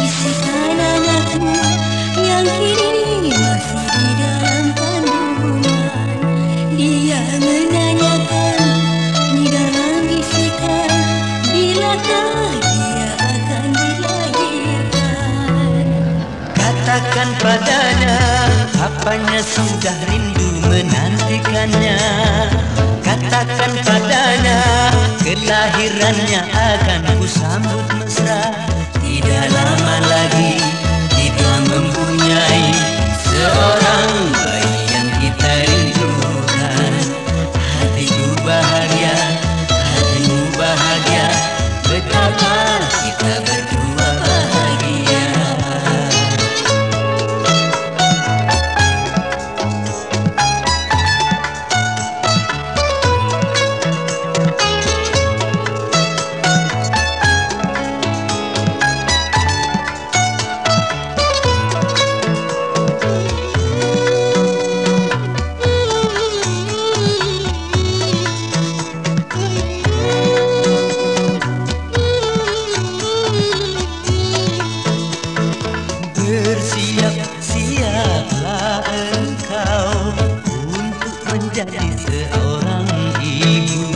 bisikan yang kini masih di dalam menanyakan di dalam bisikan akan dilahirkan? Katakan padanya apanya sudah rindu menantikannya? Katakan padanya Kelahirannya akan ku sambut mesra. Tidak lama menjadi seorang ibu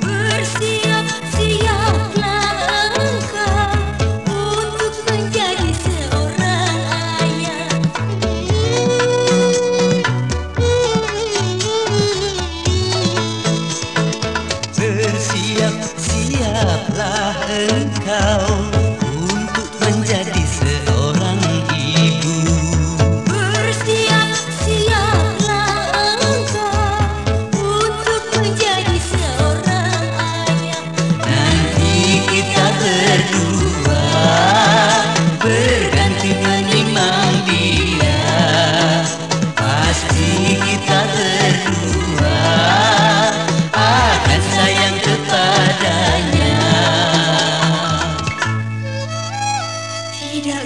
Bersiap-siaplah engkau untuk menjadi seorang ayah. Bersiap-siaplah engkau Untuk menjadi